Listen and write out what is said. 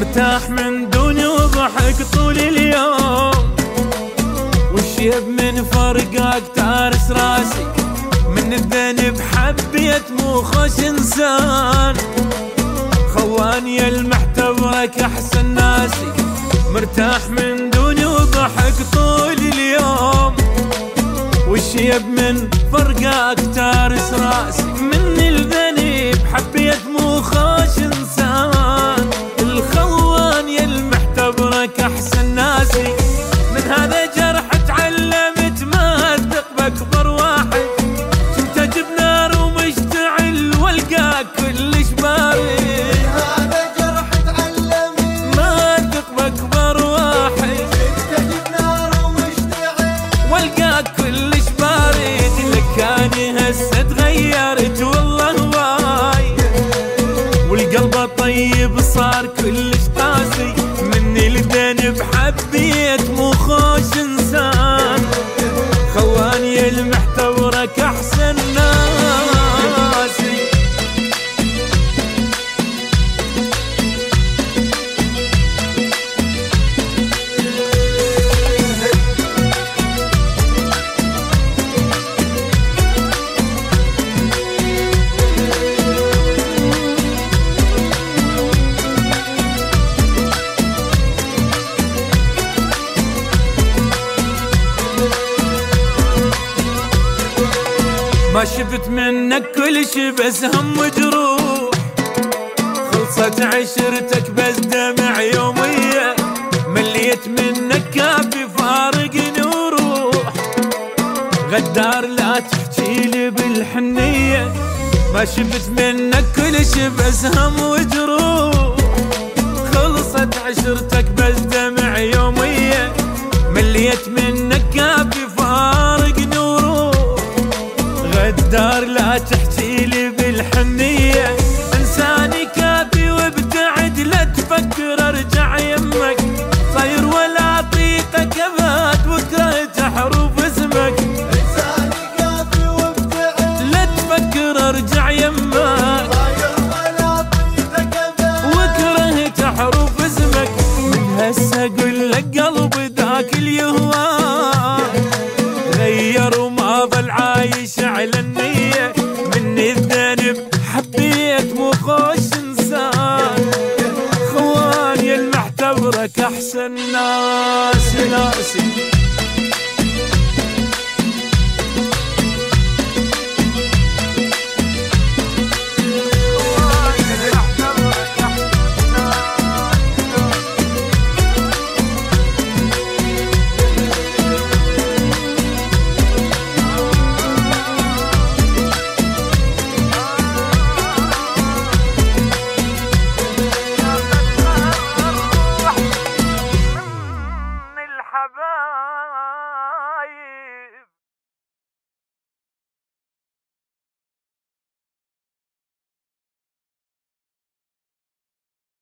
مرتاح من دوني وضحك طول اليوم. والشيب من فرقاك تارس راسي؟ من الذنب حبيت مو خوش إنسان. خواني المعتبرك أحسن ناسي. مرتاح من دوني وضحك طول اليوم. والشيب من فرقاك تارس راسي؟ من الذنب حبيت مو خوش إنسان. الذنب ما شفت منك كل شي بس هم وجروح خلصت عشرتك بس دمع يومية. مليت منك كافي فارقني وروح غدار لا تحكي لي بالحنية. ما شفت منك كل شي بس هم وجروح خلصت عشرتك بس دمع يومية. مليت منك بالحنية المحتبرك احسن ناس ناسي